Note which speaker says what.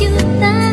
Speaker 1: you that